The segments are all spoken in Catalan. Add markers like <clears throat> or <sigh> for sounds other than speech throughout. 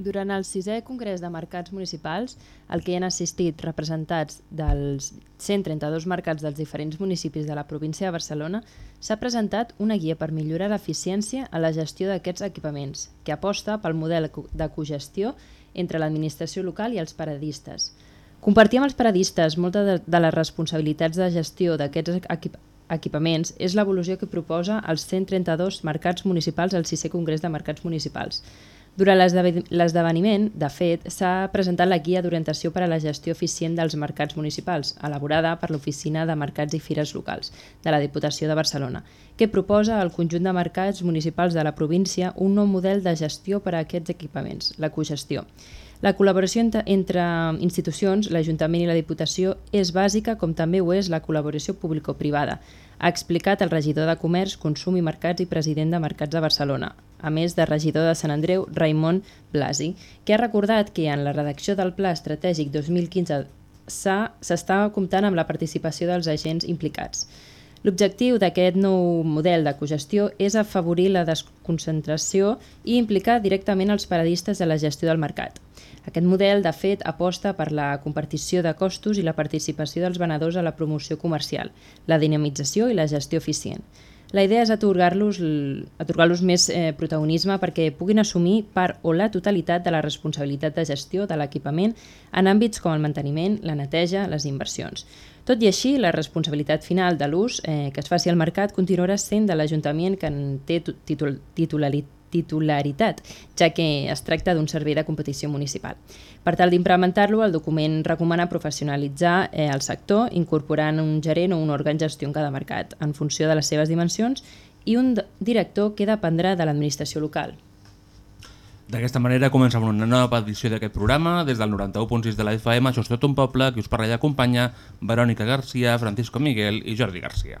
Durant el sisè Congrés de Mercats Municipals, al que hi han assistit representats dels 132 mercats dels diferents municipis de la província de Barcelona, s'ha presentat una guia per millorar l'eficiència a la gestió d'aquests equipaments, que aposta pel model de cogestió entre l'administració local i els paradistes. Compartir amb els paradistes molta de, les responsabilitats de gestió d'aquests equip equipaments és l'evolució que proposa els 132 mercats municipals al 6è Congrés de Mercats Municipals. Durant l'esdeve- l'esdeveniment, de fet, s'ha presentat la guia d'orientació per a la gestió eficient dels mercats municipals, elaborada per l'Oficina de Mercats i Fires Locals de la Diputació de Barcelona, que proposa al conjunt de mercats municipals de la província un nou model de gestió per a aquests equipaments, la cogestió. La col·laboració entre institucions, l'Ajuntament i la Diputació, és bàsica com també ho és la col·laboració público-privada, ha explicat el regidor de Comerç, Consum i Mercats i president de Mercats de Barcelona, a més de regidor de Sant Andreu, Raimon Blasi, que ha recordat que en la redacció del Pla Estratègic 2015 s'ha- s'està comptant amb la participació dels agents implicats. L'objectiu d'aquest nou model de cogestió és afavorir la desconcentració i implicar directament els paradistes de la gestió del mercat. Aquest model, de fet, aposta per la compartició de costos i la participació dels venedors a la promoció comercial, la dinamització i la gestió eficient. La idea és atorgar-los atorgar més eh, protagonisme perquè puguin assumir part o la totalitat de la responsabilitat de gestió de l'equipament en àmbits com el manteniment, la neteja, les inversions. Tot i així, la responsabilitat final de l'ús eh, que es faci al mercat continuarà sent de l'Ajuntament que en té tu- títol, titularitat titularitat, ja que es tracta d'un servei de competició municipal. Per tal d'implementar-lo, el document recomana professionalitzar eh, el sector, incorporant un gerent o un òrgan gestió en cada mercat, en funció de les seves dimensions, i un director que dependrà de l'administració local. D'aquesta manera comencem una nova edició d'aquest programa des del 91.6 de la FM, això és tot un poble, qui us parla i acompanya Verònica Garcia, Francisco Miguel i Jordi Garcia.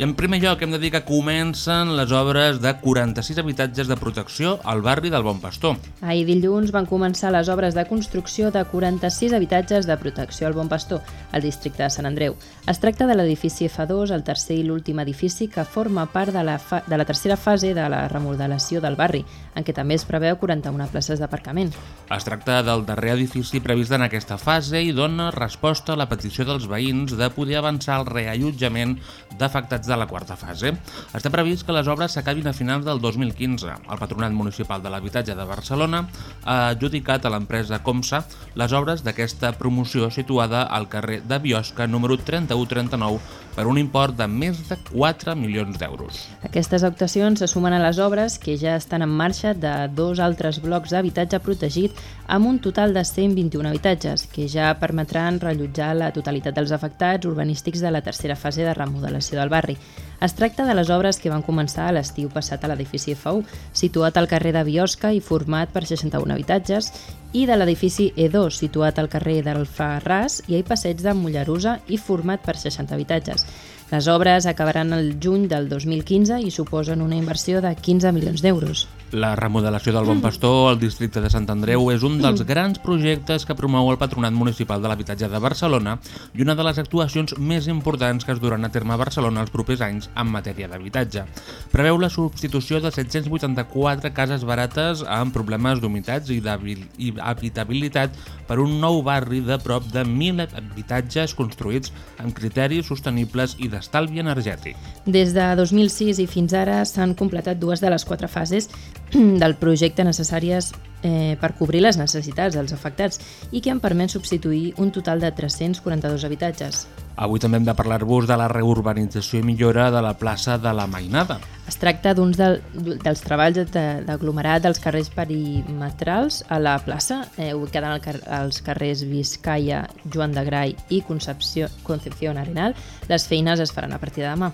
I en primer lloc hem de dir que comencen les obres de 46 habitatges de protecció al barri del Bon Pastor. Ahir dilluns van començar les obres de construcció de 46 habitatges de protecció al Bon Pastor, al districte de Sant Andreu. Es tracta de l'edifici F2, el tercer i l'últim edifici que forma part de la, fa de la tercera fase de la remodelació del barri, en què també es preveu 41 places d'aparcament. Es tracta del darrer edifici previst en aquesta fase i dona resposta a la petició dels veïns de poder avançar el reallotjament d'afectats de la quarta fase. Està previst que les obres s'acabin a finals del 2015. El Patronat Municipal de l'Habitatge de Barcelona ha adjudicat a l'empresa Comsa les obres d'aquesta promoció situada al carrer de Biosca número 3139 per un import de més de 4 milions d'euros. Aquestes actuacions se sumen a les obres que ja estan en marxa de dos altres blocs d'habitatge protegit amb un total de 121 habitatges, que ja permetran rellotjar la totalitat dels afectats urbanístics de la tercera fase de remodelació del barri. Es tracta de les obres que van començar a l'estiu passat a l'edifici F1, situat al carrer de Biosca i format per 61 habitatges, i de l'edifici E2, situat al carrer del Ferràs i al passeig de Mollerusa i format per 60 habitatges. Les obres acabaran el juny del 2015 i suposen una inversió de 15 milions d'euros. La remodelació del Bon Pastor al districte de Sant Andreu és un dels grans projectes que promou el Patronat Municipal de l'Habitatge de Barcelona i una de les actuacions més importants que es duran a terme a Barcelona els propers anys en matèria d'habitatge. Preveu la substitució de 784 cases barates amb problemes d'humitats i d'habil- i habitabilitat per un nou barri de prop de 1.000 habitatges construïts amb criteris sostenibles i d'estalvi energètic. Des de 2006 i fins ara s'han completat dues de les quatre fases <clears throat> del projecte necessàries eh, per cobrir les necessitats dels afectats i que han permès substituir un total de 342 habitatges. Avui també hem de parlar-vos de la reurbanització i millora de la plaça de la Mainada. Es tracta d'uns del, dels treballs de- d'aglomerat dels carrers perimetrals a la plaça, eh, ubicada al car als carrers Vizcaya, Joan de Grai i Concepció, Concepción Arenal. Les feines es faran a partir de demà.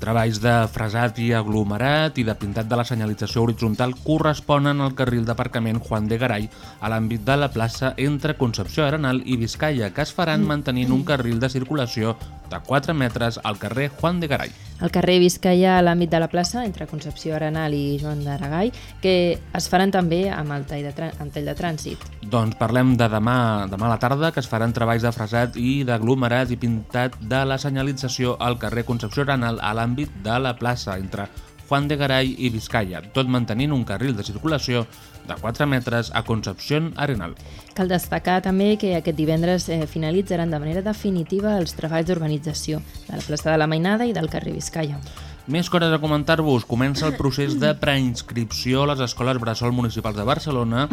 Treballs de fresat i aglomerat i de pintat de la senyalització horitzontal corresponen al carril d'aparcament Juan de Garay a l'àmbit de la plaça entre Concepció Arenal i Vizcaya, que es faran mantenint un carril de circulació de 4 metres al carrer Juan de Garay. Al carrer Vizcaya, a l'àmbit de la plaça, entre Concepció Arenal i Joan d'Aragai, que es faran també amb el tall de, amb tall de trànsit. Doncs parlem de demà, demà a la tarda, que es faran treballs de fresat i d'aglomerat i pintat de la senyalització al carrer Concepció Arenal a l'àmbit de la plaça entre Juan de Garay i Vizcaya, tot mantenint un carril de circulació de 4 metres a Concepció Arenal. Cal destacar també que aquest divendres eh, finalitzaran de manera definitiva els treballs d'urbanització de la plaça de la Mainada i del carrer Vizcaya. Més coses a comentar-vos. Comença el procés de preinscripció a les escoles Bressol Municipals de Barcelona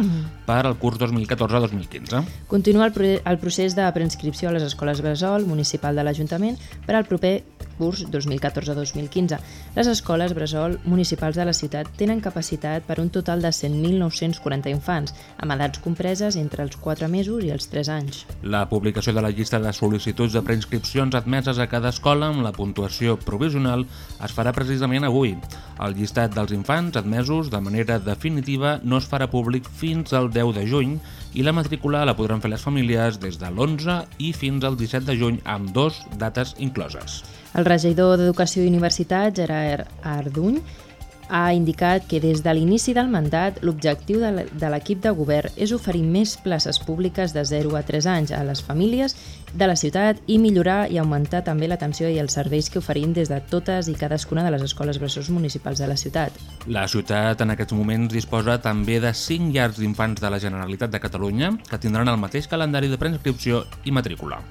per al curs 2014-2015. Continua el, pro el procés de preinscripció a les escoles Bressol municipal de l'Ajuntament per al proper curs 2014-2015. Les escoles Bressol municipals de la ciutat tenen capacitat per un total de 100.940 infants, amb edats compreses entre els 4 mesos i els 3 anys. La publicació de la llista de sol·licituds de preinscripcions admeses a cada escola amb la puntuació provisional es farà precisament avui. El llistat dels infants admesos de manera definitiva no es farà públic fins al 10 de juny i la matrícula la podran fer les famílies des de l'11 i fins al 17 de juny amb dos dates incloses. El regidor d'Educació i Universitat, Gerard Arduny, ha indicat que des de l'inici del mandat l'objectiu de l'equip de govern és oferir més places públiques de 0 a 3 anys a les famílies de la ciutat i millorar i augmentar també l'atenció i els serveis que oferim des de totes i cadascuna de les escoles bressors municipals de la ciutat. La ciutat en aquests moments disposa també de 5 llars d'infants de la Generalitat de Catalunya que tindran el mateix calendari de preinscripció i matrícula.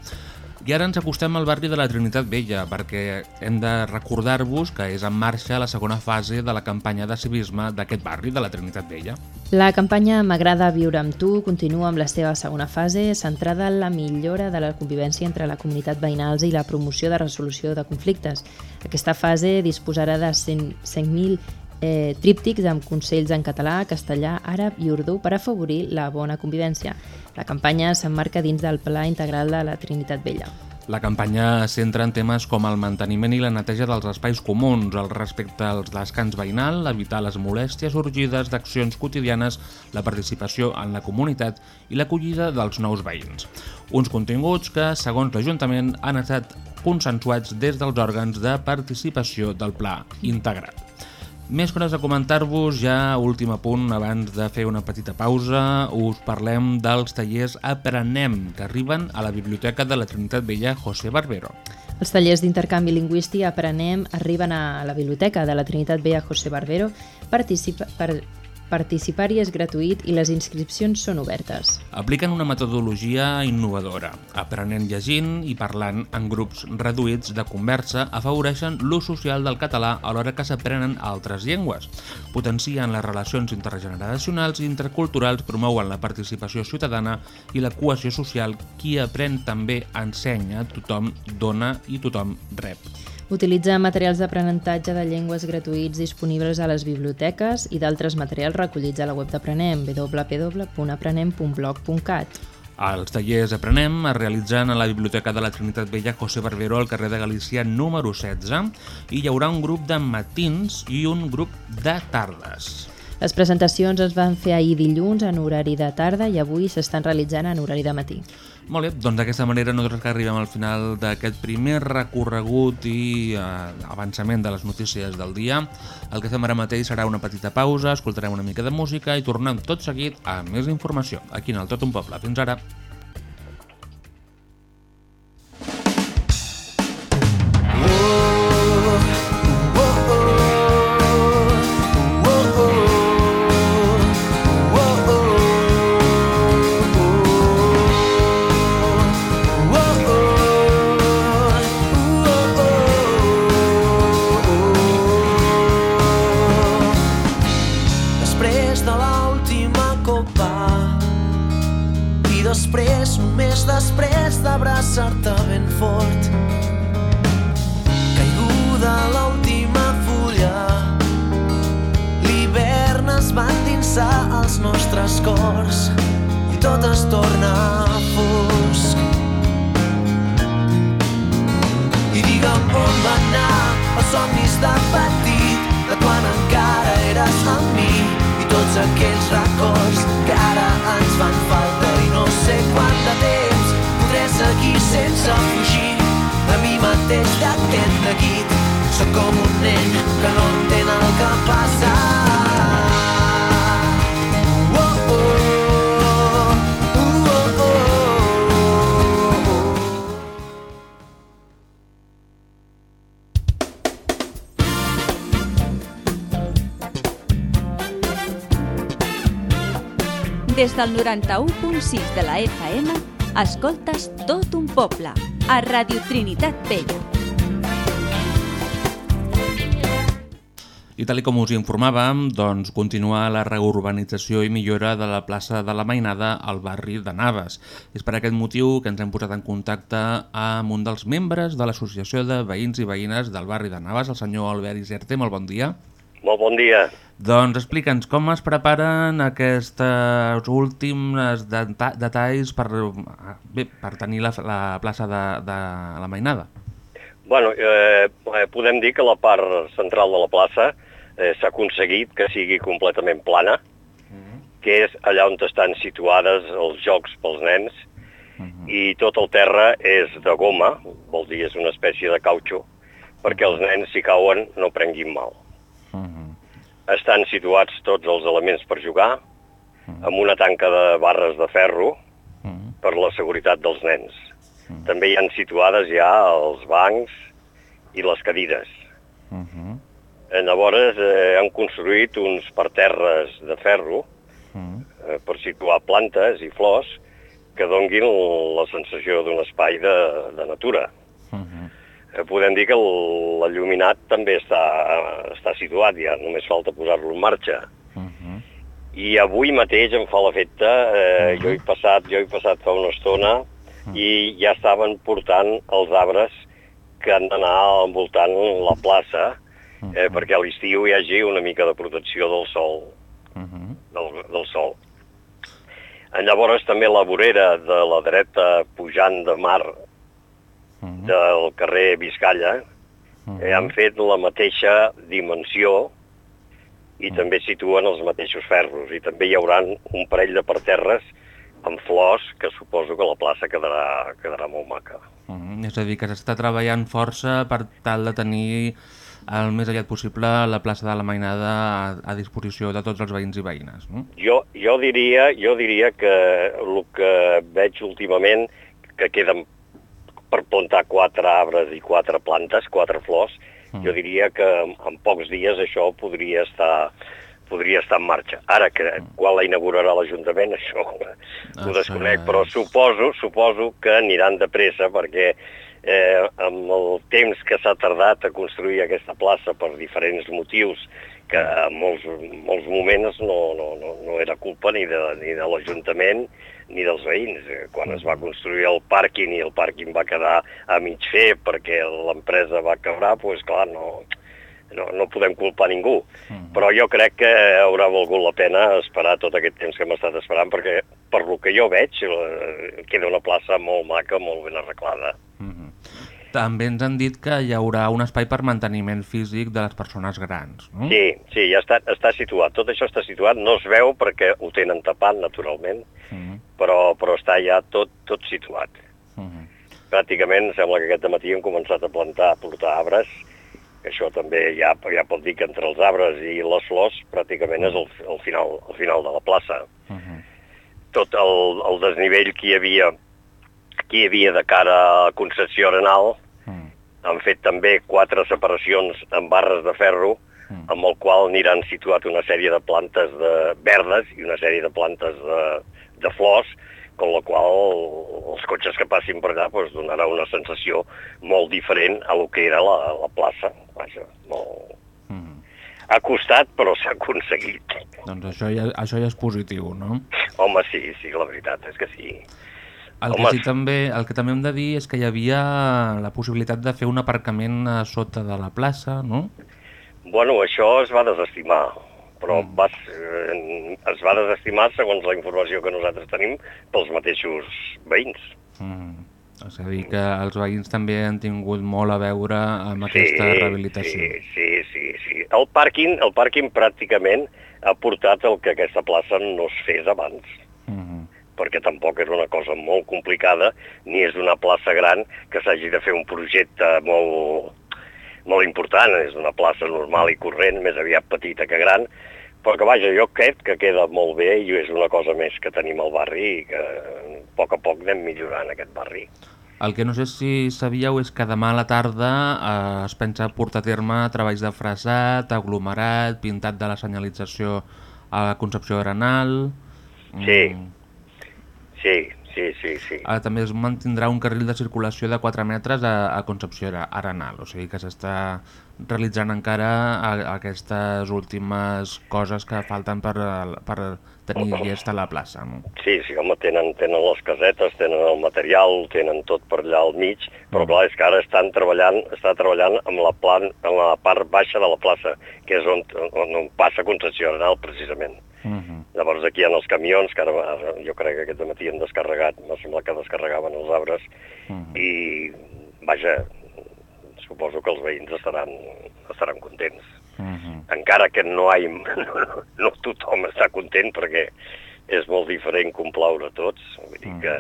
I ara ens acostem al barri de la Trinitat Vella perquè hem de recordar-vos que és en marxa la segona fase de la campanya de civisme d'aquest barri de la Trinitat Vella. La campanya M'agrada viure amb tu continua amb la seva segona fase, centrada en la millora de la convivència entre la comunitat veïnals i la promoció de resolució de conflictes. Aquesta fase disposarà de 100 100.000 eh, tríptics amb consells en català, castellà, àrab i urdú per afavorir la bona convivència. La campanya s'emmarca dins del Pla Integral de la Trinitat Vella. La campanya centra en temes com el manteniment i la neteja dels espais comuns, el respecte als descans veïnal, evitar les molèsties sorgides d'accions quotidianes, la participació en la comunitat i l'acollida dels nous veïns. Uns continguts que, segons l'Ajuntament, han estat consensuats des dels òrgans de participació del Pla Integrat. Més coses a comentar-vos, ja últim apunt, abans de fer una petita pausa, us parlem dels tallers Aprenem, que arriben a la Biblioteca de la Trinitat Vella José Barbero. Els tallers d'intercanvi lingüístic Aprenem arriben a la Biblioteca de la Trinitat Vella José Barbero. Participa, per, Participar-hi és gratuït i les inscripcions són obertes. Apliquen una metodologia innovadora. Aprenent llegint i parlant en grups reduïts de conversa afavoreixen l'ús social del català alhora que s'aprenen altres llengües. Potencien les relacions intergeneracionals i interculturals, promouen la participació ciutadana i la cohesió social. Qui aprèn també ensenya, tothom dona i tothom rep. Utilitza materials d'aprenentatge de llengües gratuïts disponibles a les biblioteques i d'altres materials recollits a la web d'Aprenem, www.aprenem.blog.cat. Els tallers Aprenem es realitzen a la Biblioteca de la Trinitat Vella José Barbero al carrer de Galícia número 16 i hi haurà un grup de matins i un grup de tardes. Les presentacions es van fer ahir dilluns en horari de tarda i avui s'estan realitzant en horari de matí. Molt bé, doncs d'aquesta manera nosaltres que arribem al final d'aquest primer recorregut i eh, avançament de les notícies del dia. El que fem ara mateix serà una petita pausa, escoltarem una mica de música i tornem tot seguit a més informació, aquí en el Tot un Poble. Fins ara. D'aquest neguit sóc com un nen que no entén el que passa oh, oh, oh, oh, oh. Des del 91.6 de la FM, escoltes tot un poble, a Radio Trinitat Vella. I tal com us informàvem, doncs continua la reurbanització i millora de la plaça de la Mainada al barri de Naves. És per aquest motiu que ens hem posat en contacte amb un dels membres de l'Associació de Veïns i Veïnes del barri de Naves, el senyor Albert Iserte. Molt bon dia. Molt bon dia. Doncs explica'ns com es preparen aquests últims deta detalls per, bé, per tenir la, la plaça de, de la Mainada. Bueno, eh, podem dir que la part central de la plaça eh, s'ha aconseguit que sigui completament plana, que és allà on estan situades els jocs pels nens, i tot el terra és de goma, vol dir és una espècie de cautxo, perquè els nens, si cauen, no prenguin mal. Estan situats tots els elements per jugar, amb una tanca de barres de ferro per la seguretat dels nens. També hi han situades ja els bancs i les cadires. Eh, Llavors eh, han construït uns parterres de ferro eh, per situar plantes i flors que donguin la sensació d'un espai de, de natura. Eh, podem dir que l'il·luminat també està, està situat, ja només falta posar-lo en marxa. I avui mateix em fa l'efecte, eh, jo he passat, jo he passat fa una estona i ja estaven portant els arbres que han d'anar envoltant la plaça eh, perquè a l'estiu hi hagi una mica de protecció del sol, del, del sol. Llavors també la vorera de la dreta pujant de mar del carrer Vizcalla eh, han fet la mateixa dimensió i també situen els mateixos ferros. I també hi haurà un parell de parterres amb flors que suposo que la plaça quedarà, quedarà molt maca. Mm, és a dir, que s'està treballant força per tal de tenir el més aviat possible la plaça de la Mainada a, a disposició de tots els veïns i veïnes. No? Jo, jo, diria, jo diria que el que veig últimament que queden per plantar quatre arbres i quatre plantes, quatre flors, mm. jo diria que en, en pocs dies això podria estar podria estar en marxa. Ara, que quan la inaugurarà l'Ajuntament, <laughs> això ho desconec, però suposo, suposo que aniran de pressa perquè eh, amb el temps que s'ha tardat a construir aquesta plaça per diferents motius, que en molts, molts moments no, no, no, no era culpa ni de, ni de l'Ajuntament ni dels veïns. Eh, Quan es va construir el pàrquing i el pàrquing va quedar a mig fer perquè l'empresa va quebrar, doncs clar, no, no, no podem culpar ningú. Però jo crec que haurà valgut la pena esperar tot aquest temps que hem estat esperant perquè, per lo que jo veig, eh, queda una plaça molt maca, molt ben arreglada. També ens han dit que hi haurà un espai per manteniment físic de les persones grans, no? Sí, sí, ja està, està situat. Tot això està situat, no es veu perquè ho tenen tapat, naturalment, Mm però, però està ja tot, tot situat. -hmm. Pràcticament sembla que aquest matí hem començat a plantar, a portar arbres, que això també ja, ja pot dir que entre els arbres i les flors pràcticament és el, el, final, el final de la plaça. Uh -huh. Tot el, el desnivell que hi havia que hi havia de cara a Concepció Arenal, Mm. han fet també quatre separacions amb barres de ferro, Mm. amb el qual aniran situat una sèrie de plantes de verdes i una sèrie de plantes de, de flors, con la qual els cotxes que passin per allà doncs, donarà una sensació molt diferent a lo que era la, la plaça. Vaja, molt... Mm. Ha costat, però s'ha aconseguit. Doncs això ja, això ja és positiu, no? Home, sí, sí, la veritat és que sí. El que, sí, també, el que també hem de dir és que hi havia la possibilitat de fer un aparcament a sota de la plaça, no? Bueno, això es va desestimar, però mm. va, eh, es va desestimar, segons la informació que nosaltres tenim, pels mateixos veïns. Mm. És a dir, que els veïns també han tingut molt a veure amb aquesta rehabilitació. Sí, sí, sí, sí. El pàrquing, el pàrquing pràcticament ha portat el que aquesta plaça no es fes abans, perquè tampoc és una cosa molt complicada, ni és una plaça gran que s'hagi de fer un projecte molt, molt important, és una plaça normal i corrent, més aviat petita que gran, però que vaja, jo crec que queda molt bé i és una cosa més que tenim al barri i que a poc a poc anem millorant aquest barri. El que no sé si sabíeu és que demà a la tarda eh, es pensa portar a terme treballs de frasat, aglomerat, pintat de la senyalització a la Concepció Arenal... Sí. Sí, sí, sí, sí. Ah, també es mantindrà un carril de circulació de 4 metres a, a Concepció Ara- Arenal, o sigui que s'està realitzant encara a, aquestes últimes coses que falten per, per tenir llesta la plaça. No? Sí, sí, home, tenen, tenen les casetes, tenen el material, tenen tot per allà al mig, però clar, és que ara estan treballant, està treballant amb la, plan, amb la part baixa de la plaça, que és on, on, on passa Concepció Arenal, precisament. Uh -huh. Llavors aquí hi ha els camions, que ara ara jo crec que aquest matí han descarregat, m'ha semblat que descarregaven els arbres, Uh -huh. i vaja, suposo que els veïns estaran, estaran contents. Uh -huh. Encara que no, hi, no, <laughs> no tothom està content perquè és molt diferent complaure tots, vull dir que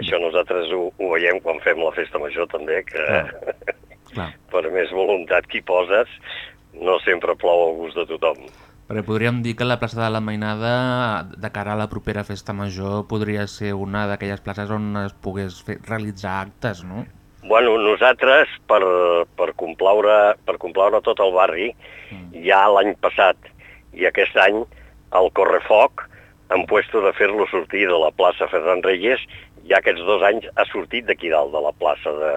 això nosaltres ho, ho veiem quan fem la festa major també, que Clar. <laughs> per més voluntat que hi poses, no sempre plou al gust de tothom. Perquè podríem dir que la plaça de la Mainada, de cara a la propera festa major, podria ser una d'aquelles places on es pogués fer, realitzar actes, no? Bueno, nosaltres, per, per, complaure, per complaure tot el barri, ja l'any passat i aquest any, el Correfoc, han puesto de fer-lo sortir de la plaça Ferran Reyes, ja aquests dos anys ha sortit d'aquí dalt, de la plaça de,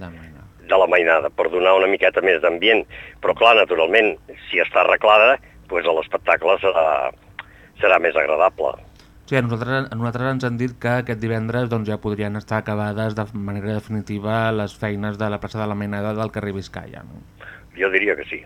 Mainada. de la Mainada, per donar una miqueta més d'ambient. Però clar, naturalment, si està arreglada, doncs l'espectacle serà, serà més agradable. Sí, a nosaltres, a nosaltres ens han dit que aquest divendres doncs, ja podrien estar acabades de manera definitiva les feines de la plaça de la Mainada del carrer Vizcaya. No? Jo diria que sí.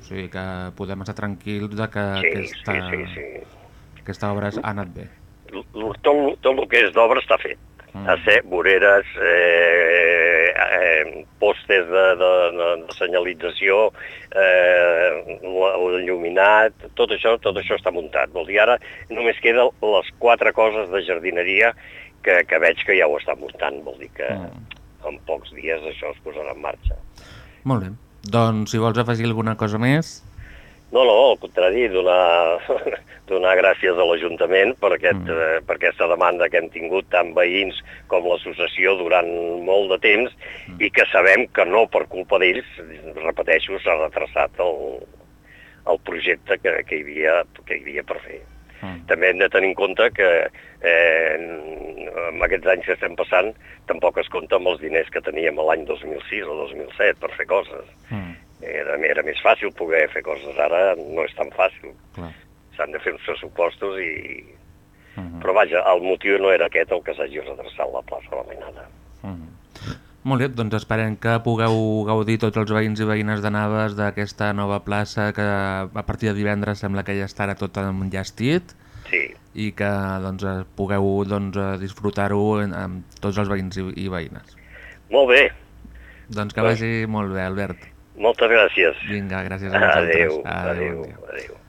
O sigui que podem estar tranquils de que Sí, aquesta, sí, sí, sí. aquesta obra ha anat bé. Tot, tot el que és d'obra està fet. Mm. A ser voreres, eh, eh, postes de, de, de, de senyalització, eh, l'il·luminat, tot això, tot això està muntat. Vol dir, ara només queden les quatre coses de jardineria que, que veig que ja ho està muntant. Vol dir que Mm. en pocs dies això es posarà en marxa. Molt bé. Doncs si vols afegir alguna cosa més... No, no, al contrari, donar, <laughs> donar gràcies a l'Ajuntament per, aquest, Mm. eh, per aquesta demanda que hem tingut tant veïns com l'associació durant molt de temps mm. i que sabem que no per culpa d'ells, repeteixo, s'ha retrasat el, el projecte que, que, hi havia, que hi havia per fer. Mm. També hem de tenir en compte que eh, en aquests anys que estem passant tampoc es compta amb els diners que teníem l'any 2006 o 2007 per fer coses. Mm. Era, era més fàcil poder fer coses, ara no és tan fàcil. S'han de fer uns pressupostos i... Mm. Però vaja, el motiu no era aquest el que s'hagi redreçat la plaça de la Mainada. Mm. Molt bé, doncs esperem que pugueu gaudir tots els veïns i veïnes de Naves d'aquesta nova plaça que a partir de divendres sembla que ja estarà tot enllestit Sí, i que doncs, eh, pugueu doncs, eh, disfrutar-ho amb tots els veïns i, i veïnes. Molt bé, Doncs que vagi molt bé, Albert. Moltes gràcies. Vinga, gràcies a vosaltres. Adéu, Adéu, adéu, adéu.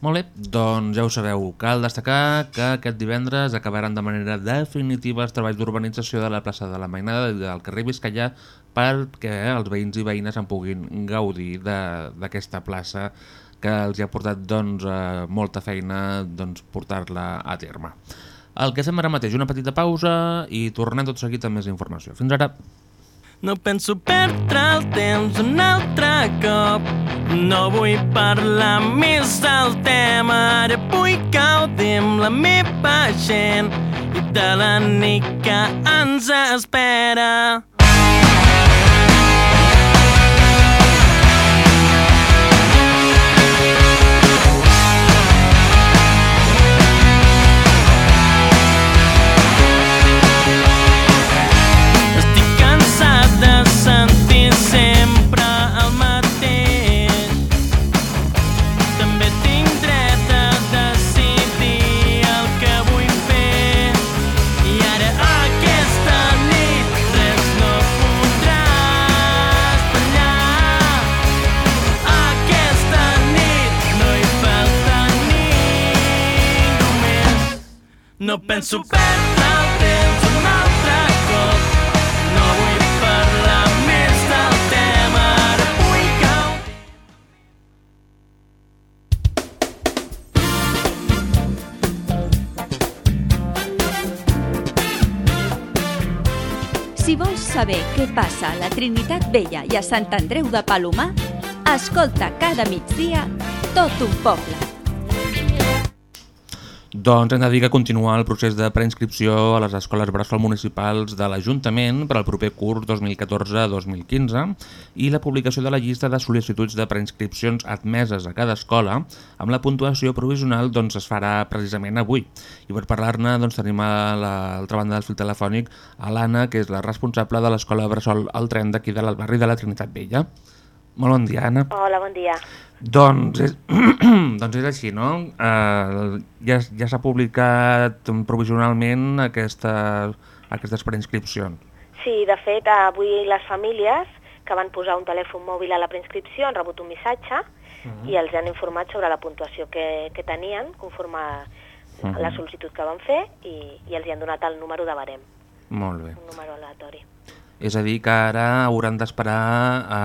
Molt bé, doncs ja ho sabeu. Cal destacar que aquest divendres acabaran de manera definitiva els treballs d'urbanització de la plaça de la Mainada i del carrer Vizcayà perquè els veïns i veïnes en puguin gaudir de- d'aquesta plaça que els hi ha portat doncs, eh, molta feina doncs, portar-la a terme. El que fem ara mateix, una petita pausa i tornem tot seguit amb més informació. Fins ara. No penso perdre el temps un altre cop. No vull parlar més del tema. Ara vull gaudir amb la meva gent i de la nit que ens espera. No penso perdre el temps un altre cop. No vull parlar més del tema. Ara vull. Si vols saber què passa a la Trinitat Vella i a Sant Andreu de Palomar, escolta cada migdia tot un poble. Doncs hem de dir que continua el procés de preinscripció a les escoles bressol municipals de l'Ajuntament per al proper curs 2014-2015 i la publicació de la llista de sol·licituds de preinscripcions admeses a cada escola amb la puntuació provisional doncs, es farà precisament avui. I per parlar-ne doncs, tenim a l'altra banda del fil telefònic l'Anna, que és la responsable de l'escola bressol al tren d'aquí del barri de la Trinitat Vella. Molt bon dia, Anna. Hola, bon dia. Doncs és, <clears throat> doncs és així, no? Uh, ja ja s'ha publicat provisionalment aquesta, aquestes preinscripcions. Sí, de fet, avui les famílies que van posar un telèfon mòbil a la preinscripció han rebut un missatge i els han informat sobre la puntuació que, que tenien conforme a la sol·licitud que van fer i, i els hi han donat el número de barem, Molt bé. un número aleatori. És a dir, que ara hauran d'esperar a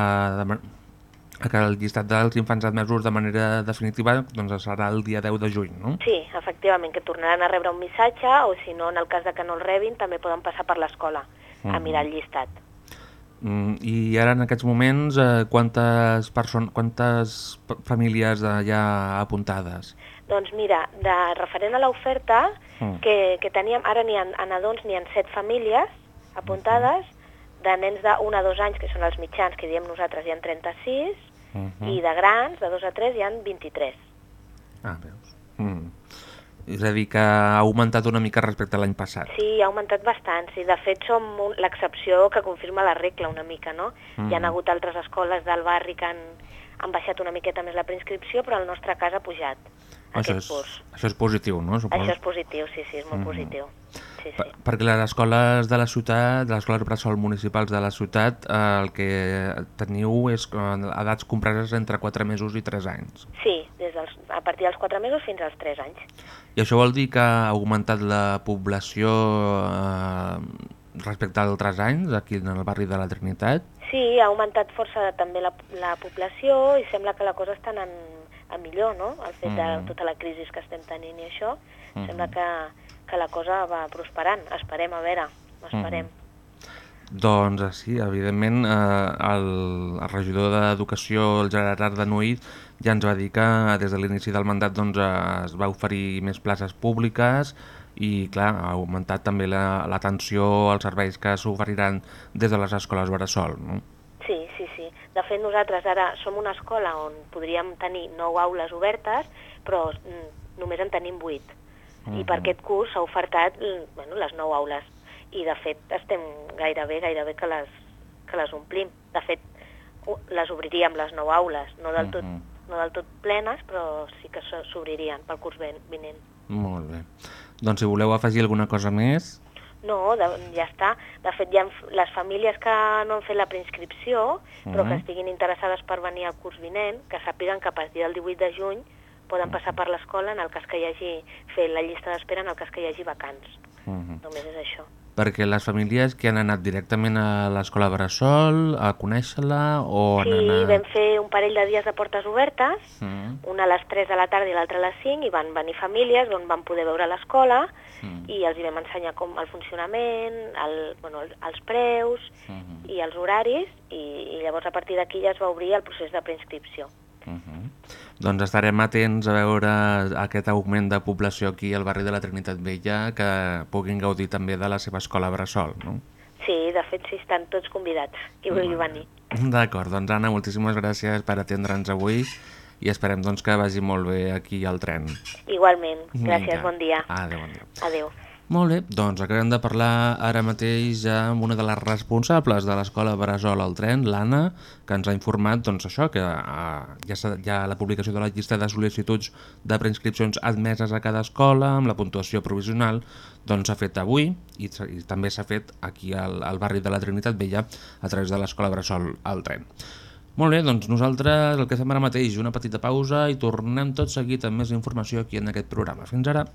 que el llistat dels infants admesos de manera definitiva doncs serà el dia 10 de juny, no? Sí, efectivament, que tornaran a rebre un missatge o si no, en el cas de que no el rebin, també poden passar per l'escola a Mhm. mirar el llistat. Mm, I ara en aquests moments eh, quantes, quantes famílies eh, hi ha apuntades? Doncs mira, de referent a l'oferta Mm. que, que teníem, ara n'hi ha, a nadons n'hi ha set famílies apuntades, de nens de 1 a 2 anys, que són els mitjans, que diem nosaltres, hi ha 36, Mhm. i de grans, de 2 a 3, hi ha 23. Ah, veus. Mm. És a dir, que ha augmentat una mica respecte a l'any passat. Sí, ha augmentat bastant, sí. De fet, som l'excepció que confirma la regla una mica, no? Mhm. Hi ha hagut altres escoles del barri que han, han baixat una miqueta més la preinscripció, però el nostre cas ha pujat Això aquest és, curs. això és positiu, no? Suposo. Això és positiu, sí, sí, és molt Mhm. positiu. Sí, sí. Per, perquè les escoles de la ciutat, les escoles bressol municipals de la ciutat, eh, el que teniu és eh, edats compreses entre 4 mesos i 3 anys. Sí, des dels, a partir dels 4 mesos fins als 3 anys. I això vol dir que ha augmentat la població eh, respecte a altres anys aquí en el barri de la Trinitat? Sí, ha augmentat força també la, la població i sembla que la cosa està anant a millor, no? El fet de Mhm. tota la crisi que estem tenint i això, Mhm. sembla que, que la cosa va prosperant. Esperem, a veure, esperem. Doncs eh, sí, evidentment eh, el, el regidor d'Educació, el Gerard Ardanuit, ja ens va dir que des de l'inici del mandat doncs, es va oferir més places públiques i clar, ha augmentat també la- l'atenció als serveis que s'oferiran des de les escoles Bressol. No? Sí, sí, sí. De fet, nosaltres ara som una escola on podríem tenir nou aules obertes, però mm, només en tenim vuit. I per Mhm. aquest curs s'ha ofertat mm, bueno, les nou aules. I, de fet, estem gairebé, gairebé que les, que les omplim. De fet, les obriríem, les nou aules, no del tot, Mhm. no del tot plenes, però sí que s'o- s'obririen pel curs vinent. Molt bé. Doncs si voleu afegir alguna cosa més... No, de, ja està. De fet, hi ha f- les famílies que no han fet la preinscripció, però que Mhm. estiguin interessades per venir al curs vinent, que sàpiguen que a partir del 18 de juny poden passar per l'escola en el cas que hi hagi fet la llista d'espera en el cas que hi hagi vacants. Mhm. Només és això. Perquè les famílies que han anat directament a l'escola Bressol a conèixer-la o han Sí, anat... vam fer un parell de dies de portes obertes, Mm. una a les 3 de la tarda i l'altra a les 5, i van venir famílies on van poder veure l'escola i els hi vam ensenyar com el funcionament, el, bueno, el, els preus i els horaris, i, i llavors a partir d'aquí ja es va obrir el procés de preinscripció. Doncs estarem atents a veure aquest augment de població aquí al barri de la Trinitat Vella que puguin gaudir també de la seva escola Bressol, no? Sí, de fet sí, estan tots convidats, qui vulgui venir. D'acord, doncs Anna, moltíssimes gràcies per atendre'ns avui i esperem doncs, que vagi molt bé aquí al tren. Igualment, gràcies, Vinga. bon dia. Adéu, bon dia. Adéu. Molt bé, doncs acabem de parlar ara mateix amb una de les responsables de l'escola Bressol al tren, l'Anna, que ens ha informat doncs, això que uh, ja, ja la publicació de la llista de sol·licituds de preinscripcions admeses a cada escola amb la puntuació provisional doncs s'ha fet avui i, i també s'ha fet aquí al, al barri de la Trinitat Vella a través de l'escola Bressol al tren. Molt bé, doncs nosaltres el que fem ara mateix, una petita pausa i tornem tot seguit amb més informació aquí en aquest programa. Fins ara.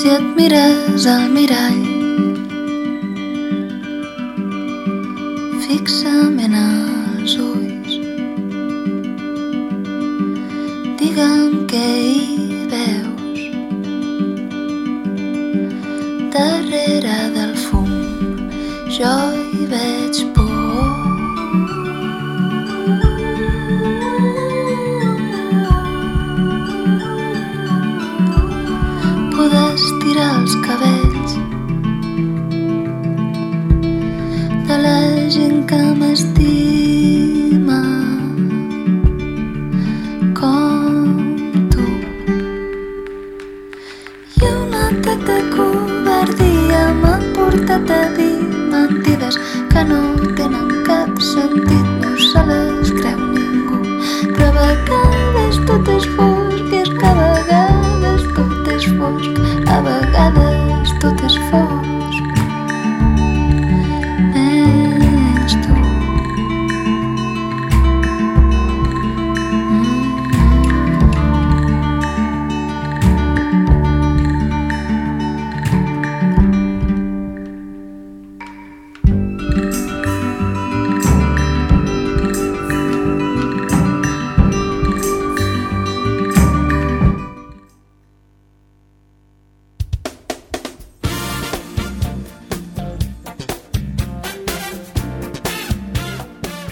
Si et mires al mirall. Fixament als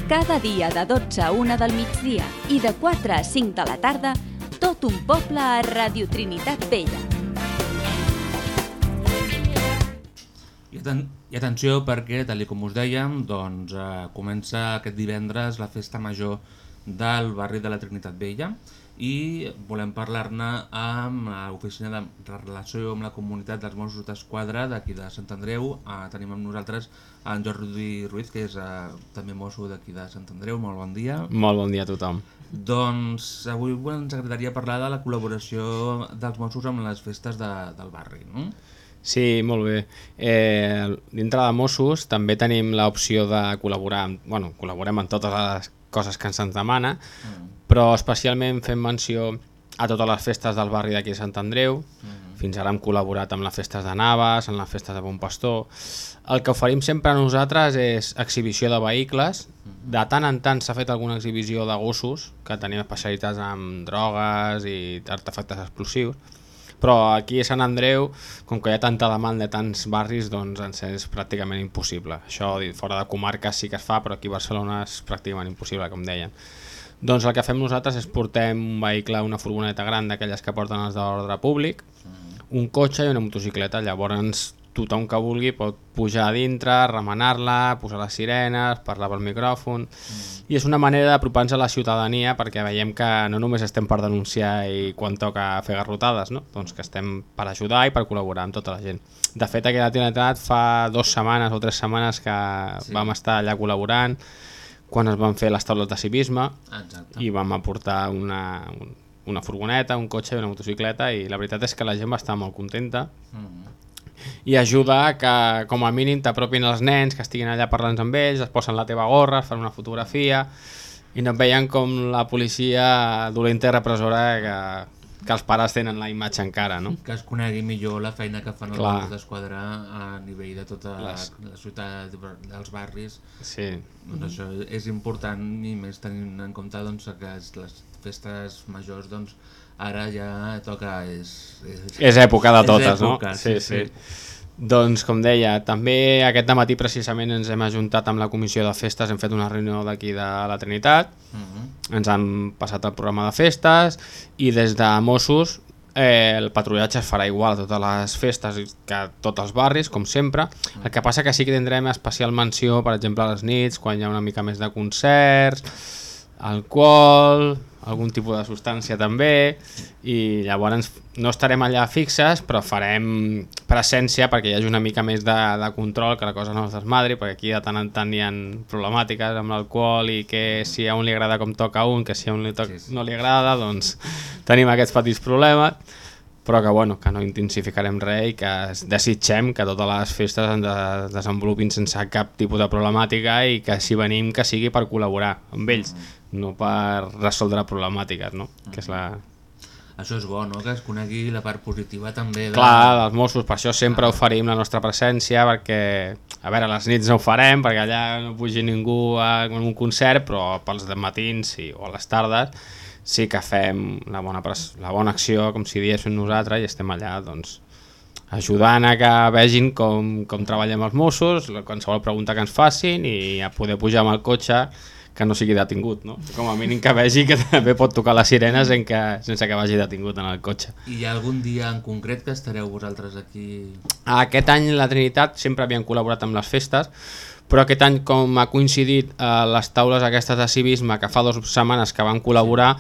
Cada dia de 12 a 1 del migdia i de 4 a 5 de la tarda, tot un poble a Radio Trinitat Vella. I, aten I atenció perquè, tal com us dèiem, doncs, eh, comença aquest divendres la festa major del barri de la Trinitat Vella i volem parlar-ne amb l'oficina de relació amb la comunitat dels Mossos d'Esquadra d'aquí de Sant Andreu. Eh, tenim amb nosaltres en Jordi Ruiz, que és eh, també mosso d'aquí de Sant Andreu. Molt bon dia. Molt bon dia a tothom. Doncs avui ens agradaria parlar de la col·laboració dels Mossos amb les festes de, del barri, no? Sí, molt bé. Eh, dintre de Mossos també tenim l'opció de col·laborar, amb, bueno, col·laborem en totes les coses que se'ns demana, mm. però especialment fem menció a totes les festes del barri d'aquí de Sant Andreu, mm. Fins ara hem col·laborat amb les festes de Navas, en les festes de Bon Pastor. El que oferim sempre a nosaltres és exhibició de vehicles, de tant en tant s'ha fet alguna exhibició de gossos, que tenim especialitats en drogues i artefactes explosius, però aquí a Sant Andreu, com que hi ha tanta demanda de tants barris, doncs ens és pràcticament impossible. Això fora de comarques sí que es fa, però aquí a Barcelona és pràcticament impossible, com deien. Doncs el que fem nosaltres és portem un vehicle, una furgoneta gran d'aquelles que porten els d'ordre públic, un cotxe i una motocicleta. Llavors tothom que vulgui pot pujar a dintre, remenar-la, posar les sirenes, parlar pel micròfon... Mm. I és una manera d'apropar-nos a la ciutadania perquè veiem que no només estem per denunciar i quan toca fer garrotades, no? doncs que estem per ajudar i per col·laborar amb tota la gent. De fet, aquí a la Trinitat fa dues setmanes o tres setmanes que sí. vam estar allà col·laborant quan es van fer les taules de civisme Exacte. i vam aportar una, un- una furgoneta, un cotxe i una motocicleta i la veritat és que la gent va estar molt contenta Mm. i ajuda que com a mínim t'apropin els nens que estiguin allà parlant amb ells, es posen la teva gorra, es fan una fotografia i no et veien com la policia dolenta i repressora que, que els pares tenen la imatge encara, no? Que es conegui millor la feina que fan els. Mossos d'Esquadra a nivell de tota Les- la ciutat, dels barris. Sí. Doncs això és important i més tenint en compte doncs, que es- les festes majors doncs, ara ja toca... És, és, És època de totes, és època, no? Sí, sí. Doncs, com deia, també aquest matí precisament ens hem ajuntat amb la comissió de festes, hem fet una reunió d'aquí de la Trinitat, Mhm. ens han passat el programa de festes i des de Mossos eh, el patrullatge es farà igual a totes les festes que a tots els barris, com sempre. El que passa que sí que tindrem especial menció, per exemple, a les nits, quan hi ha una mica més de concerts, alcohol, algun tipus de substància també, i llavors no estarem allà fixes, però farem presència perquè hi hagi una mica més de, de control, que la cosa no es desmadri, perquè aquí de tant en tant hi ha problemàtiques amb l'alcohol i que si a un li agrada com toca a un, que si a un li toc, no li agrada, doncs tenim aquests petits problemes, però que, bueno, que no intensificarem res i que es- desitgem que totes les festes es de, desenvolupin sense cap tipus de problemàtica i que si venim que sigui per col·laborar amb ells, no per resoldre problemàtiques, no? Que és la... Això és bo, no? Que es conegui la part positiva també. De... Clar, dels Mossos, per això sempre oferim la nostra presència, perquè, a veure, a les nits no ho farem, perquè allà no pugi ningú a, un concert, però pels de matins sí, o a les tardes sí que fem la bona, la bona acció, com si diéssim nosaltres, i estem allà, doncs, ajudant a que vegin com, com treballem els Mossos, qualsevol pregunta que ens facin i a poder pujar amb el cotxe que no sigui detingut, no? Com a mínim que vegi que també pot tocar les sirenes en que, sense que vagi detingut en el cotxe. I hi ha algun dia en concret que estareu vosaltres aquí... Aquest any la Trinitat sempre havien col·laborat amb les festes, però aquest any com ha coincidit eh, les taules aquestes de civisme que fa dues setmanes que van col·laborar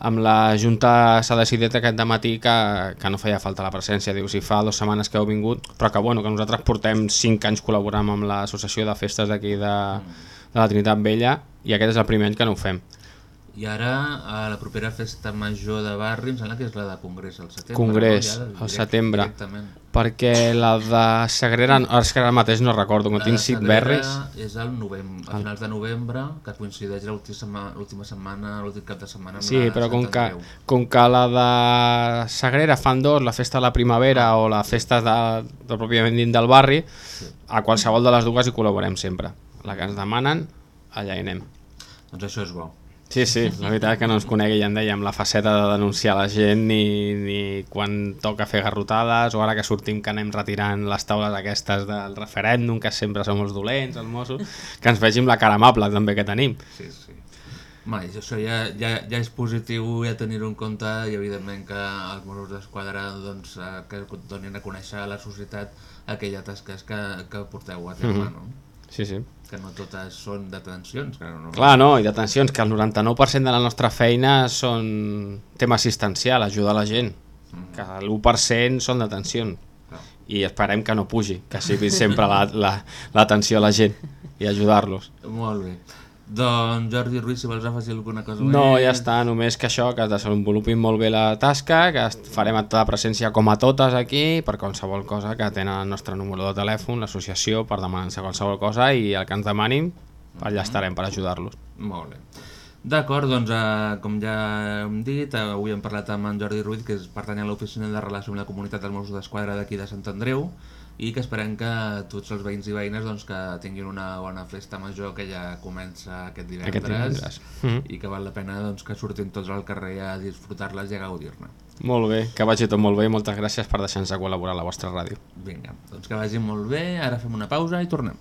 amb la Junta s'ha decidit aquest matí que, que no feia falta la presència, diu, si fa dues setmanes que heu vingut, però que, bueno, que nosaltres portem cinc anys col·laborant amb l'associació de festes d'aquí de, de la Trinitat Vella i aquest és el primer any que no ho fem. I ara, a la propera festa major de barri, em sembla que és la de Congrés, al setembre. Congrés, no? Al direct- setembre, Directament. perquè la de Sagrera, ara és que ara mateix no recordo, La tinc cinc berris, És al novembre, a Al- finals de novembre, que coincideix l'última setmana, l'últim cap de setmana Sí, però com que, com que la de Sagrera fan dos, la festa de la primavera o la festa de, de pròpiament dins del barri, a qualsevol de les dues hi col·laborem sempre. La que ens demanen, allà hi anem. Doncs això és bo. Sí, sí, la veritat que no ens conegui, ja en dèiem, la faceta de denunciar la gent ni, ni quan toca fer garrotades o ara que sortim que anem retirant les taules aquestes del referèndum, que sempre som els dolents, els Mossos, que ens vegin la cara amable també que tenim. Sí, sí. Home, això ja, ja, ja és positiu ja tenir-ho en compte i evidentment que els Mossos d'Esquadra doncs, eh, que donin a conèixer a la societat aquelles tasques que, que porteu a terme, Mhm. no? Sí, sí. Que no totes són detencions. Que no, Clar, no, i detencions, que el 99% de la nostra feina són tema assistencial, ajudar la gent, que l'1% són detencions. I esperem que no pugi, que sigui sempre l'atenció la, l'atenció a la gent i ajudar-los. Molt bé. Doncs Jordi Ruiz, si vols afegir alguna cosa No, més. ja està, només que això, que es desenvolupin molt bé la tasca, que farem acte de presència com a totes aquí, per qualsevol cosa que tenen el nostre número de telèfon, l'associació, per demanar-se qualsevol cosa i el que ens demanin, allà estarem per ajudar-los. Molt bé. D'acord, doncs eh, com ja hem dit, eh, avui hem parlat amb en Jordi Ruiz, que és pertany a l'oficina de relació amb la comunitat dels Mossos d'Esquadra d'aquí de Sant Andreu, i que esperem que tots els veïns i veïnes doncs, que tinguin una bona festa major que ja comença aquest divendres, Aquest divendres. Mhm. i que val la pena doncs, que surtin tots al carrer a disfrutar-les i a gaudir-ne. Molt bé, que vagi tot molt bé i moltes gràcies per deixar-nos col·laborar a la vostra ràdio. Vinga, doncs que vagi molt bé, ara fem una pausa i tornem.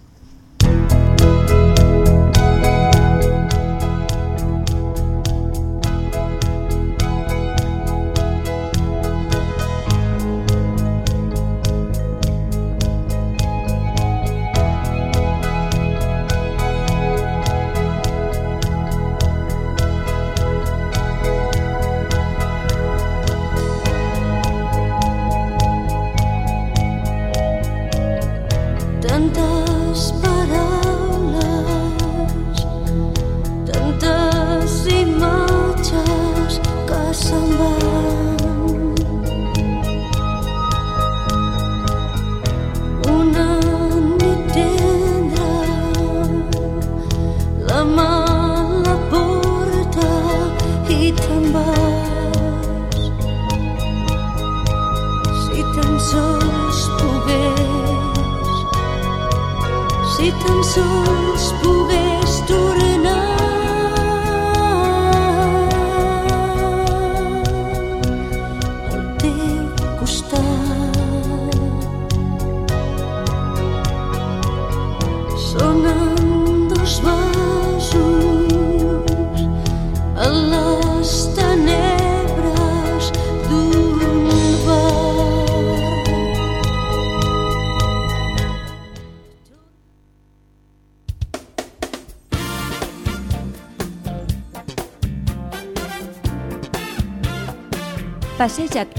sols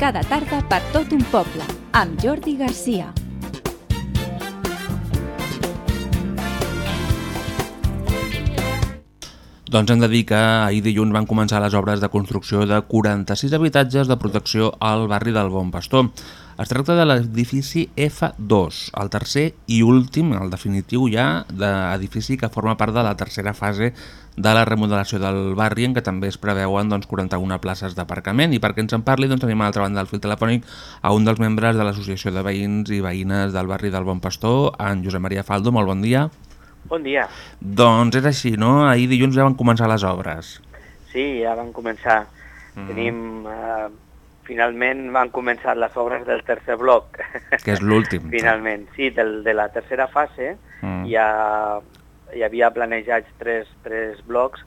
cada tarda per tot un poble, amb Jordi Garcia. Doncs hem de dir que ahir dilluns van començar les obres de construcció de 46 habitatges de protecció al barri del Bon Pastor. Es tracta de l'edifici F2, el tercer i últim, el definitiu ja, d'edifici que forma part de la tercera fase de la remodelació del barri, en què també es preveuen doncs, 41 places d'aparcament. I perquè ens en parli, doncs, tenim a l'altra banda del fil telefònic a un dels membres de l'Associació de Veïns i Veïnes del barri del Bon Pastor, en Josep Maria Faldo. Molt bon dia. Bon dia. Doncs és així, no? Ahir dilluns ja van començar les obres. Sí, ja van començar. Mhm. Tenim... Eh, finalment van començar les obres del tercer bloc. Que és l'últim. <laughs> finalment, sí, del, de la tercera fase Mm. ja hi havia planejats tres, tres blocs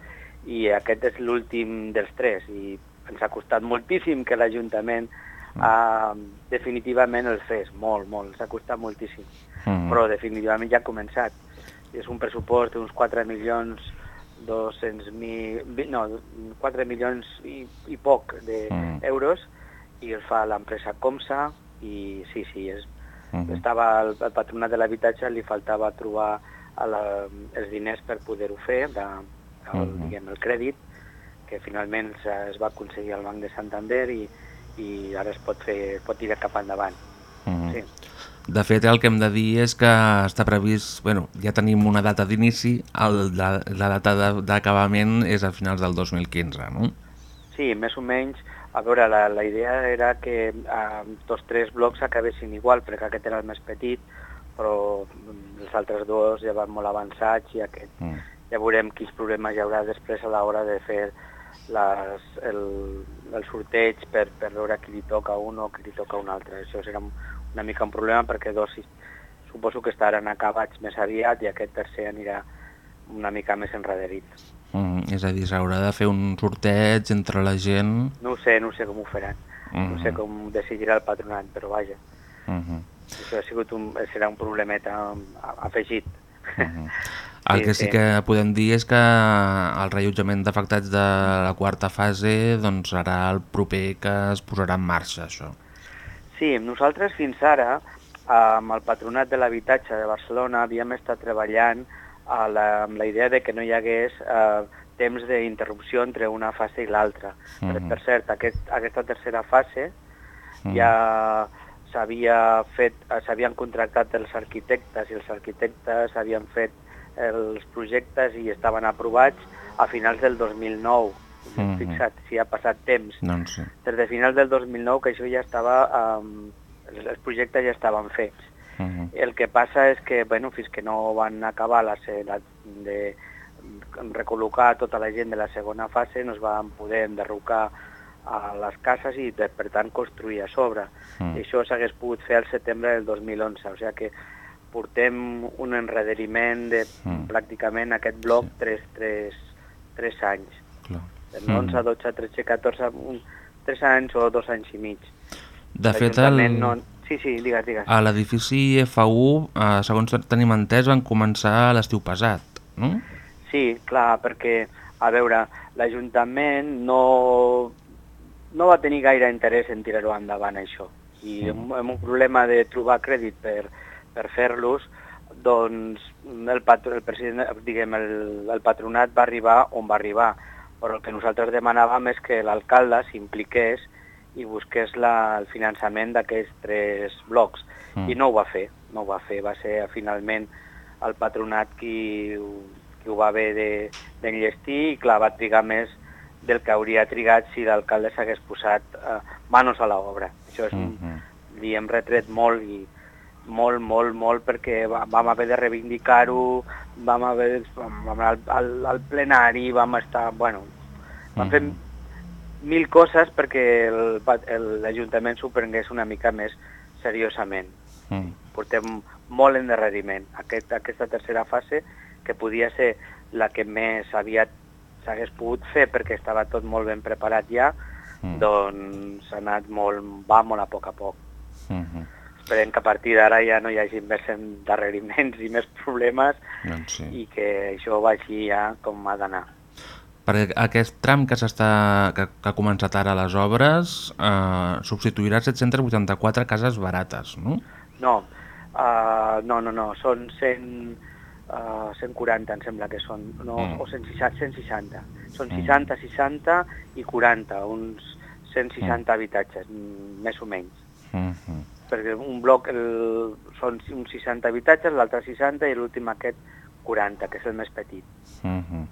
i aquest és l'últim dels tres i ens ha costat moltíssim que l'Ajuntament eh, definitivament el fes, molt, molt, ens ha costat moltíssim, Mm. però definitivament ja ha començat. És un pressupost d'uns 4 milions 200 mil, no, 4 milions i, i poc d'euros i el fa l'empresa Comsa i sí, sí, és, Mhm. estava el, el patronat de l'habitatge, li faltava trobar la, els diners per poder-ho fer, de, el, Mhm. diguem, el crèdit, que finalment es, es va aconseguir al Banc de Santander i, i ara es pot, fer, pot tirar cap endavant. Mhm. Sí. De fet, el que hem de dir és que està previst, bueno, ja tenim una data d'inici, la, la data d'acabament és a finals del 2015, no? Sí, més o menys. A veure, la, la idea era que eh, tots tres blocs acabessin igual, perquè aquest era el més petit, però mm, els altres dos ja van molt avançats i aquest, Mm. ja veurem quins problemes hi haurà després a l'hora de fer les, el, el sorteig per, per veure qui li toca un o qui li toca un altre. Això serà un- una mica un problema perquè dos suposo que estaran acabats més aviat i aquest tercer anirà una mica més enrederit. Mm, és a dir, s'haurà de fer un sorteig entre la gent... No sé, no sé com ho faran. No sé Mhm. com decidirà el patronat, però vaja. Mhm. Això ha sigut un, serà un problemeta um, a- afegit. El Sí, que sí sí. que podem dir és que el rellotjament d'afectats de la quarta fase doncs, serà el proper que es posarà en marxa, això. Sí, nosaltres fins ara, amb el patronat de l'habitatge de Barcelona, havíem estat treballant a la, amb la idea de que no hi hagués eh, temps d'interrupció entre una fase i l'altra. Per, Mhm. per cert, aquest, aquesta tercera fase Mhm. ja s'havia fet, eh, s'havien contractat els arquitectes i els arquitectes havien fet els projectes i estaven aprovats a finals del 2009. Mhm. Fixa't, si ha passat temps. Doncs sí. Des de finals del 2009 que això ja estava, um, els, projectes ja estaven fets. Mhm. El que passa és que, bueno, fins que no van acabar la, la, de recol·locar tota la gent de la segona fase, no es van poder enderrocar a les cases i, de, per tant, construir a sobre. Mm. I això s'hagués pogut fer al setembre del 2011, o sigui que portem un enrederiment de Mm. pràcticament aquest bloc 3, 3, 3 anys. Clar. De 11, 12, 13, 14, un, 3 anys o 2 anys i mig. De fet, el, No... Sí, sí, digues, digues. a l'edifici F1, eh, segons tenim entès, van començar l'estiu passat, no? Sí, clar, perquè, a veure, l'Ajuntament no, no va tenir gaire interès en tirar-ho endavant, això. I amb, amb un problema de trobar crèdit per, per fer-los, doncs el, patro, el, president, diguem, el, el patronat va arribar on va arribar, però el que nosaltres demanàvem és que l'alcalde s'impliqués i busqués la, el finançament d'aquests tres blocs. Mm. I no ho va fer, no ho va fer, va ser finalment el patronat qui, qui ho va haver de- d'enllestir i clar, va trigar més del que hauria trigat si l'alcalde s'hagués posat eh, manos a l'obra. Això és un, Mhm. li hem retret molt i, molt, molt, molt, perquè va- vam haver de reivindicar-ho, vam haver vam anar al, al, al plenari, vam estar, bueno, vam fer mil coses perquè l'Ajuntament s'ho prengués una mica més seriosament. Mm. Portem molt endarreriment. Aquest, aquesta tercera fase, que podia ser la que més aviat s'hagués pogut fer perquè estava tot molt ben preparat ja, Mm. doncs s'ha anat molt, va molt a poc a poc. Mhm. Esperem que a partir d'ara ja no hi hagi més endarreriments i més problemes Doncs sí. i que això vagi ja com ha d'anar. Perquè aquest tram que, que, que ha començat ara les obres eh, substituirà 784 cases barates, no? No, uh, no, no, no, són 100, uh, 140 em sembla que són, no, Mm. o 160, 160. Són Mm. 60, 60 i 40, uns 160 habitatges, mm, més o menys. Mhm. Perquè un bloc el, són uns 60 habitatges, l'altre 60 i l'últim aquest 40, que és el més petit. Mhm.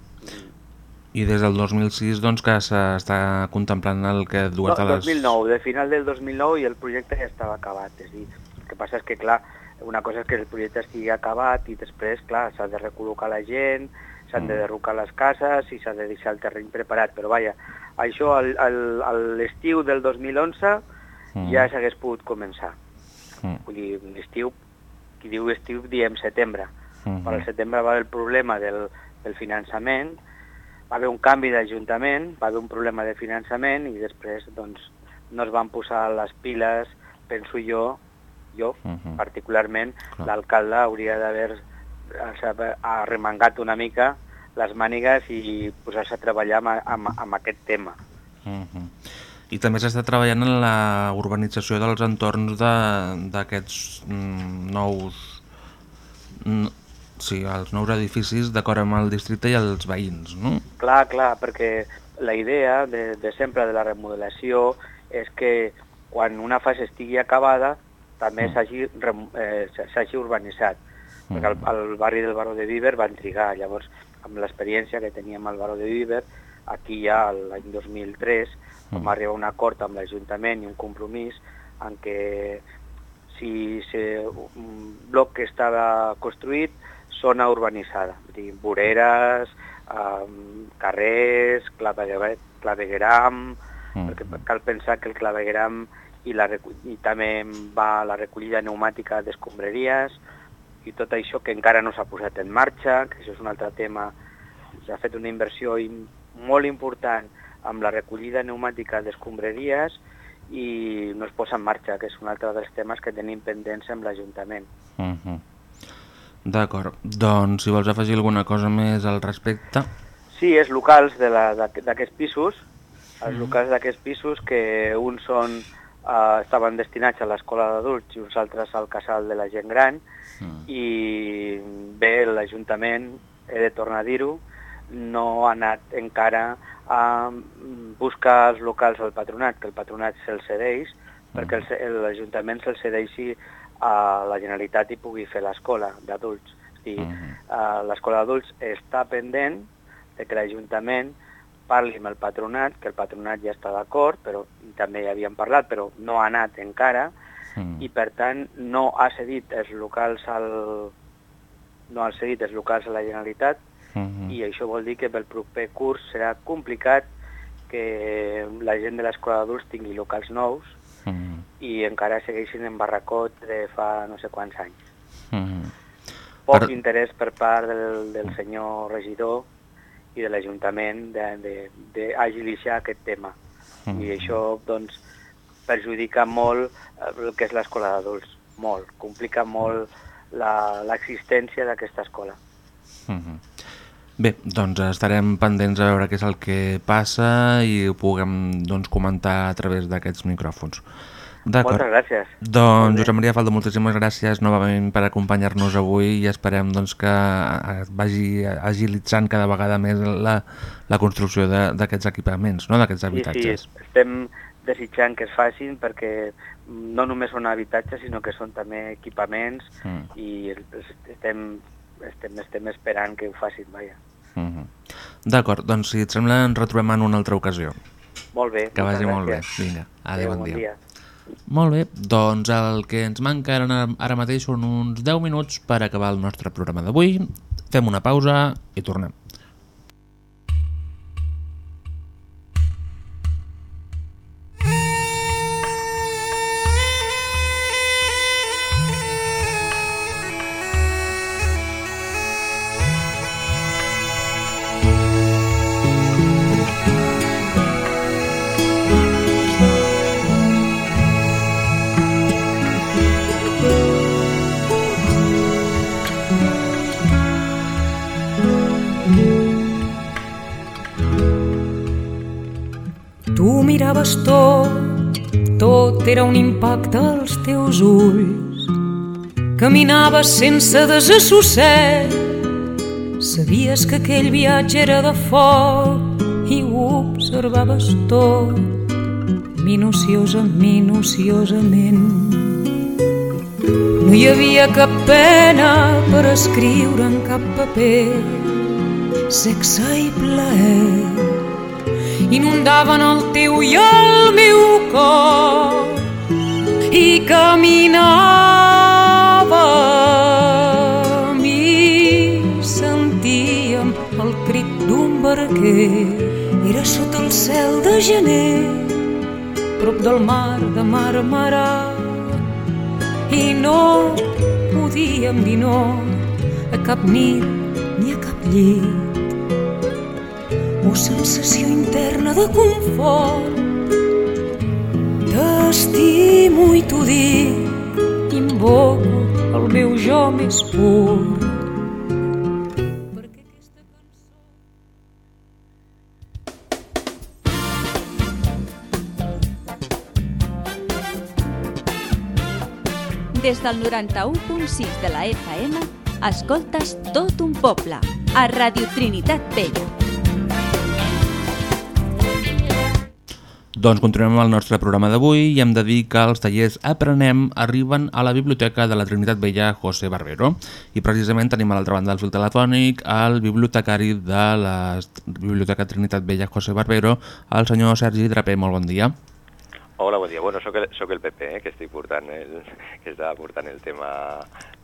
I des del 2006 doncs, que s'està contemplant el que No, dues de les... 2009, de final del 2009 i el projecte ja estava acabat. És dir, el que passa és que, clar, una cosa és que el projecte estigui acabat i després, clar, s'ha de recol·locar la gent, s'han de derrocar les cases i s'ha de deixar el terreny preparat. Però vaja, això al- al- a l'estiu del 2011 Mm. ja s'hagués pogut començar. Mm. Vull dir, l'estiu, qui diu estiu diem setembre. Mhm. Per al setembre va haver el problema del, del finançament, va haver un canvi d'Ajuntament, va haver un problema de finançament i després doncs, no es van posar les piles, penso jo, jo Mhm. particularment, Clar. l'alcalde hauria d'haver eh, arremangat una mica les mànigues i posar-se a treballar amb, amb, amb aquest tema. Mhm. I també s'està treballant en la urbanització dels entorns de- d'aquests mm, nous... Sí, els nous edificis d'acord amb el districte i els veïns, no? Clar, clar, perquè la idea de, de sempre de la remodelació és que quan una fase estigui acabada també Mm. s'hagi eh, urbanitzat. Perquè al, al barri del Baró de Viver van trigar. Llavors, amb l'experiència que teníem al Baró de Viver, aquí ja l'any 2003 vam Mm. arribar a un acord amb l'Ajuntament i un compromís en què si se, un bloc que estava construït, zona urbanitzada, és dir, voreres, um, carrers, claveguer, clavegueram, Mm. perquè cal pensar que el clavegueram i, la, i també va la recollida pneumàtica d'escombraries i tot això que encara no s'ha posat en marxa, que això és un altre tema, s'ha fet una inversió im- molt important amb la recollida pneumàtica d'escombraries i no es posa en marxa, que és un altre dels temes que tenim pendents amb l'Ajuntament. Mhm. D'acord, doncs si vols afegir alguna cosa més al respecte... Sí, és locals de la- d'aqu- d'aquests pisos, els locals d'aquests pisos que uns són, eh, estaven destinats a l'escola d'adults i uns altres al casal de la gent gran Mm. i bé, l'Ajuntament, he de tornar a dir-ho, no ha anat encara a mm, buscar els locals al patronat, que el patronat se'ls cedeix, perquè el ce- l'Ajuntament se'ls cedeixi a la Generalitat i pugui fer l'escola d'adults. És a dir, eh, l'escola d'adults està pendent de que l'Ajuntament parli amb el patronat, que el patronat ja està d'acord, però i també ja havíem parlat, però no ha anat encara, Mm. i per tant no ha cedit els locals al no ha cedit els locals a la Generalitat Mhm. i això vol dir que pel proper curs serà complicat que la gent de l'escola d'adults tingui locals nous Mhm. i encara segueixin en barracot de fa no sé quants anys. Mhm. Poc Per- interès per part del, del senyor regidor i de l'Ajuntament d'agilitzar aquest tema. Mhm. I això doncs, perjudica molt eh, el que és l'escola d'adults, molt, complica molt la- l'existència d'aquesta escola. Mhm. Bé, doncs estarem pendents a veure què és el que passa i ho puguem doncs, comentar a través d'aquests micròfons. D'acord. Moltes gràcies. Doncs Josep Maria Faldo, moltíssimes gràcies novament per acompanyar-nos avui i esperem doncs, que es vagi agilitzant cada vegada més la, la construcció d'aquests equipaments, no? d'aquests habitatges. Sí, sí, estem desitjant que es facin perquè no només són habitatges, sinó que són també equipaments Mm. i es- estem, estem, estem esperant que ho facin, vaja. Mhm. D'acord, doncs si et sembla ens retrobem en una altra ocasió. Molt bé, Que vagi molt bé. gràcies. Vinga, adéu, bon dia. dia. Molt bé, doncs el que ens manca ara, ara mateix són uns 10 minuts per acabar el nostre programa d'avui. Fem una pausa i tornem. Caminaves sense desassossec, sabies que aquell viatge era de foc i ho observaves tot, minuciosa, minuciosament. No hi havia cap pena per escriure en cap paper, sexe i plaer inundaven el teu i el meu cor i caminàvem barquer era sota el cel de gener prop del mar de Marmarà i no podíem dir no a cap nit ni a cap llit o sensació interna de confort. T'estimo i t'ho dic, invoco el meu jo més pur. Des del 91.6 de la FM, escoltes tot un poble, a Radio Trinitat Vella. Doncs continuem el nostre programa d'avui i hem de dir que els tallers Aprenem arriben a la Biblioteca de la Trinitat Vella José Barbero i precisament tenim a l'altra banda del fil telefònic el bibliotecari de la Biblioteca Trinitat Vella José Barbero, el senyor Sergi Draper. Molt bon dia. Hola, bon dia. Bueno, soc el, soc el PP, eh, que estic portant el, que està portant el tema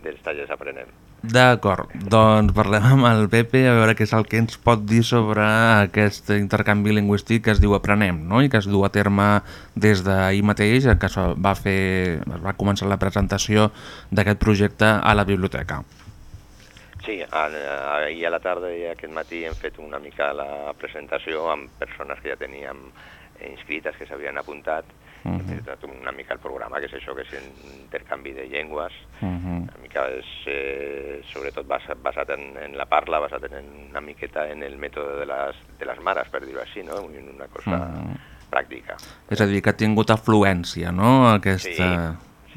dels tallers Aprenem. D'acord, doncs parlem amb el Pepe a veure què és el que ens pot dir sobre aquest intercanvi lingüístic que es diu Aprenem, no? i que es du a terme des d'ahir mateix, que es va, fer, es va començar la presentació d'aquest projecte a la biblioteca. Sí, ahir a la tarda i aquest matí hem fet una mica la presentació amb persones que ja teníem inscrites, que s'havien apuntat, Mhm. hem presentat una mica el programa, que és això, que és intercanvi de llengües, Mhm. una mica és, eh, sobretot basat, basat en, en la parla, basat en una miqueta en el mètode de les, de les mares, per dir-ho així, no? una cosa Mhm. pràctica. És a dir, que ha tingut afluència, no? Aquesta...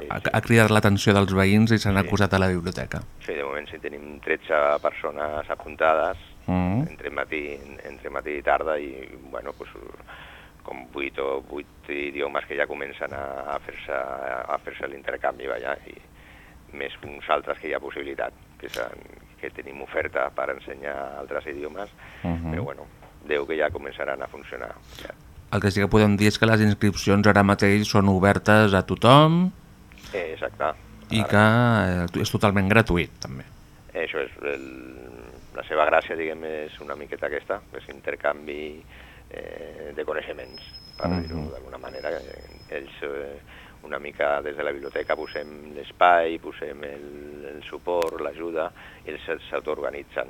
Ha, ha cridat l'atenció dels veïns i s'han acusat a la biblioteca. Sí, de moment sí tenim 13 persones apuntades, Mhm. entre, matí, entre matí i tarda, i bueno, pues, com 8 o 8 idiomes que ja comencen a, a fer-se a fer l'intercanvi, vaja, i més uns altres que hi ha possibilitat, que, que tenim oferta per ensenyar altres idiomes, Mhm. però bueno, Déu que ja començaran a funcionar. Ja. El que sí que podem dir és que les inscripcions ara mateix són obertes a tothom Eh, exacte. i que eh, és totalment gratuït, també. Això és, el, la seva gràcia, diguem, és una miqueta aquesta, és intercanvi eh, de coneixements, per Mhm. dir-ho d'alguna manera. Eh, Ells, eh, una mica des de la biblioteca, posem l'espai, posem el, el suport, l'ajuda, i ells s'autoorganitzen.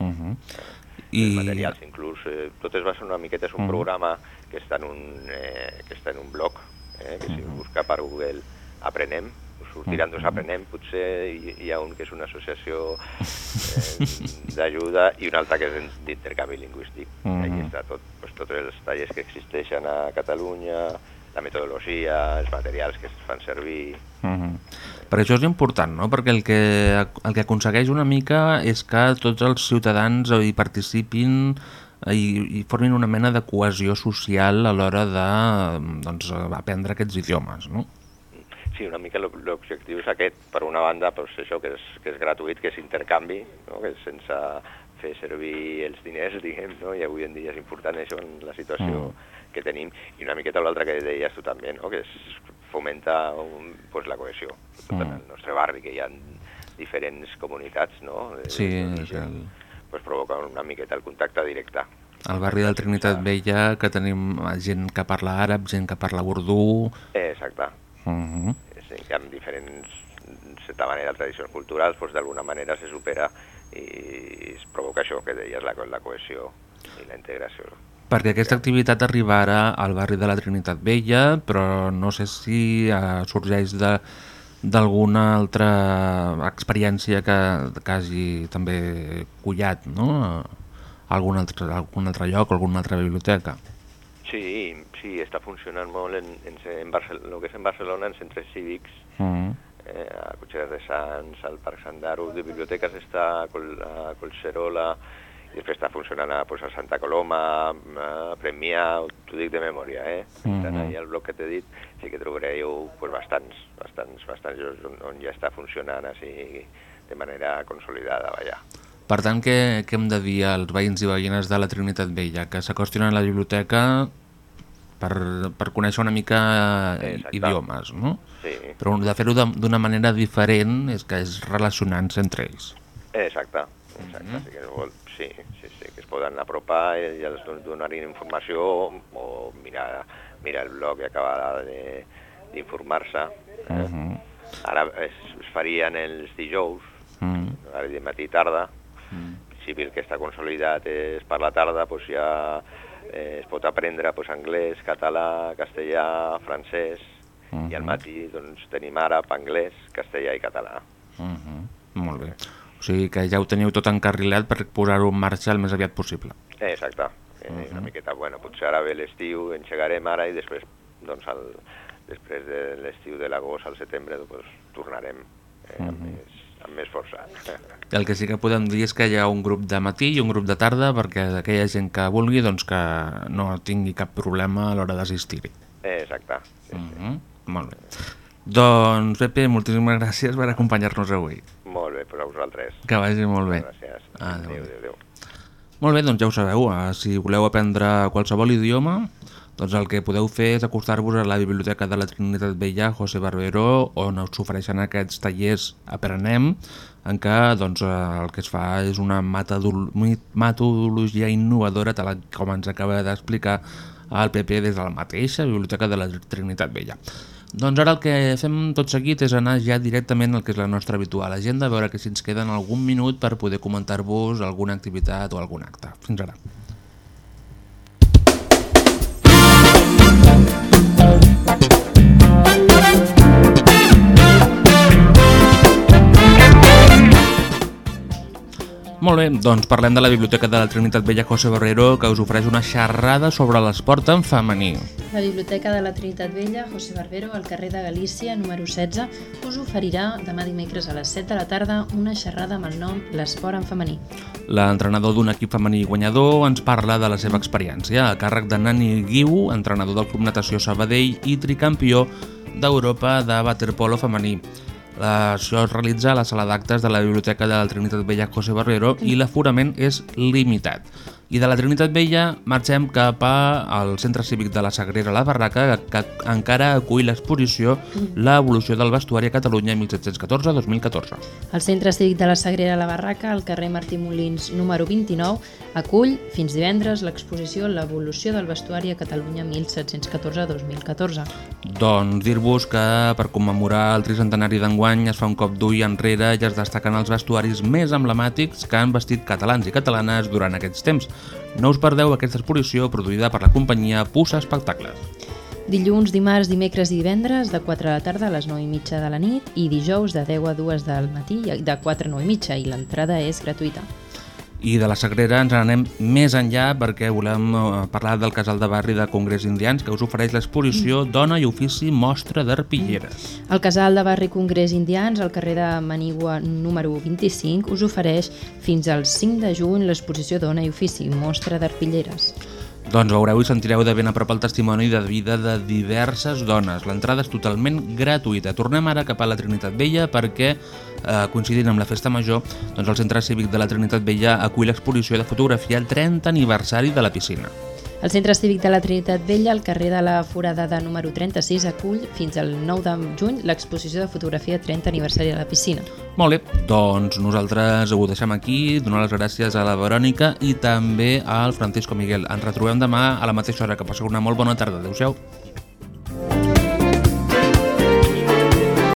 Uh -huh. I... Els materials, inclús, eh, tot es basa una miqueta, és un Mhm. programa que està en un, eh, que està en un blog, eh, que si busca per Google Aprenem, sortiran dos Aprenem, potser hi, hi ha un que és una associació eh, d'ajuda i un altre que és d'intercanvi lingüístic. Mhm. Allí està tot, doncs, tots els tallers que existeixen a Catalunya, la metodologia, els materials que es fan servir... Uh -huh. Per això és important, no? Perquè el que, el que aconsegueix una mica és que tots els ciutadans hi participin i, i formin una mena de cohesió social a l'hora de doncs, aprendre aquests idiomes, no? Sí, una mica l'ob- l'objectiu és aquest. Per una banda, doncs, això que és, que és gratuït, que és intercanvi, no? que és sense fer servir els diners, <laughs> diguem, no? i avui en dia és important això en la situació Mm. que tenim, i una miqueta l'altra que deies tu també, no? que és fomenta un, pues, la cohesió. Tot en Mm. el nostre barri, que hi ha diferents comunitats, no? Eh, Sí, és el- pues, provoca una miqueta el contacte directe. Al barri del Trinitat Vella, que tenim gent que parla àrab, gent que parla urdú... Exacte. Uh -huh. Que amb diferents, certa manera, tradicions culturals, pues, d'alguna manera se supera i es provoca això que deies, la, la cohesió i la integració. Perquè aquesta activitat arriba ara al barri de la Trinitat Vella, però no sé si eh, sorgeix de d'alguna altra experiència que, que hagi també collat, no? Algun altre, algun altre lloc, alguna altra biblioteca. Sí, sí, està funcionant molt en, en, en Barcel el que és en Barcelona, en centres cívics, Mm. eh, a Cotxeres de Sants, al Parc Sant Daru, de biblioteques està a, Col a Collserola, i després està funcionant a, pues, a Santa Coloma, a Premià, t'ho dic de memòria, eh? Mhm. Estan ahí al bloc que t'he dit, sí que trobareu pues, bastants, bastants, bastants on, on ja està funcionant així de manera consolidada, vaja. Per tant, què, què hem de dir als veïns i veïnes de la Trinitat Vella? Que s'acostin a la biblioteca per, per conèixer una mica eh, Exacte. idiomes, no? Sí. Però de fer-ho d'una manera diferent és que és relacionant-se entre ells. Exacte, exacte. sí, que vol, sí, sí, sí, que es poden apropar i ja els don- donarin informació o mirar, mirar el blog i acabar de- d'informar-se. Eh? Uh -huh. Ara es, es farien els dijous, Mm. ara de matí i tarda, si bé el que està consolidat és per la tarda, doncs ja eh, es pot aprendre doncs, anglès, català, castellà, francès, i al matí doncs, tenim àrab, anglès, castellà i català. Uh -huh. Molt bé. O sigui que ja ho teniu tot encarrilat per posar-ho en marxa el més aviat possible. Eh, exacte. Eh, Una miqueta, bueno, potser ara ve l'estiu, engegarem ara i després, doncs, el, després de l'estiu de l'agost al setembre, doncs, tornarem eh, amb, Mhm. més, amb més força. <laughs> El que sí que podem dir és que hi ha un grup de matí i un grup de tarda perquè aquella gent que vulgui doncs que no tingui cap problema a l'hora d'assistir-hi. Exacte. Sí, Uh -huh. Molt bé. Doncs, Pepe, moltíssimes gràcies per acompanyar-nos avui. Molt bé, doncs a vosaltres. Que vagi molt bé. Gràcies. Adéu. Adéu, adéu, adéu. Molt bé, doncs ja ho sabeu, eh, si voleu aprendre qualsevol idioma, doncs el que podeu fer és acostar-vos a la Biblioteca de la Trinitat Vella José Barbero, on us ofereixen aquests tallers Aprenem, en què doncs, eh, el que es fa és una metodol- metodologia innovadora, tal com ens acaba d'explicar el PP des de la mateixa Biblioteca de la Trinitat Vella. Doncs ara el que fem tot seguit és anar ja directament al que és la nostra habitual agenda, a veure que si ens queden algun minut per poder comentar-vos alguna activitat o algun acte. Fins ara. Thank、you Molt bé, doncs parlem de la Biblioteca de la Trinitat Vella José Barrero que us ofereix una xerrada sobre l'esport en femení. La Biblioteca de la Trinitat Vella, José Barbero, al carrer de Galícia, número 16, us oferirà demà dimecres a les 7 de la tarda una xerrada amb el nom L'esport en femení. L'entrenador d'un equip femení guanyador ens parla de la seva experiència a càrrec de Nani Guiu, entrenador del Club Natació Sabadell i tricampió d'Europa de waterpolo femení. Això es realitza a la sala d'actes de la Biblioteca de la Trinitat Vella José Barrero i l'aforament és limitat. I de la Trinitat Vella marxem cap al Centre Cívic de la Sagrera La Barraca, que encara acull l'exposició L'evolució del vestuari a Catalunya 1714-2014. El Centre Cívic de la Sagrera La Barraca, al carrer Martí Molins, número 29, acull fins divendres l'exposició L'evolució del vestuari a Catalunya 1714-2014. Doncs dir-vos que per commemorar el tricentenari d'enguany es fa un cop d'ull enrere i es destaquen els vestuaris més emblemàtics que han vestit catalans i catalanes durant aquests temps. No us perdeu aquesta exposició produïda per la companyia Pussa Espectacles. Dilluns, dimarts, dimecres i divendres de 4 de la tarda a les 9 i mitja de la nit i dijous de 10 a 2 del matí de 4 a 9 i mitja i l'entrada és gratuïta. I de la Sagrera ens anem més enllà perquè volem eh, parlar del casal de barri de Congrés Indians que us ofereix l'exposició Dona i Ofici Mostra d'Arpilleres. El casal de barri Congrés Indians, al carrer de Manigua número 25, us ofereix fins al 5 de juny l'exposició Dona i Ofici, mostra d'arpilleres. Doncs veureu i sentireu de ben a prop el testimoni de vida de diverses dones. L'entrada és totalment gratuïta. Tornem ara cap a la Trinitat Vella perquè, eh, coincidint amb la Festa Major, doncs el Centre Cívic de la Trinitat Vella acull l'exposició de fotografia al 30 aniversari de la piscina. El Centre Cívic de la Trinitat Vella, al carrer de la Foradada número 36, acull fins al 9 de juny l'exposició de fotografia 30 aniversari de la piscina. Molt bé, doncs nosaltres ho deixem aquí, donar les gràcies a la Verònica i també al Francisco Miguel. Ens retrobem demà a la mateixa hora, que passeu una molt bona tarda. Adéu-siau.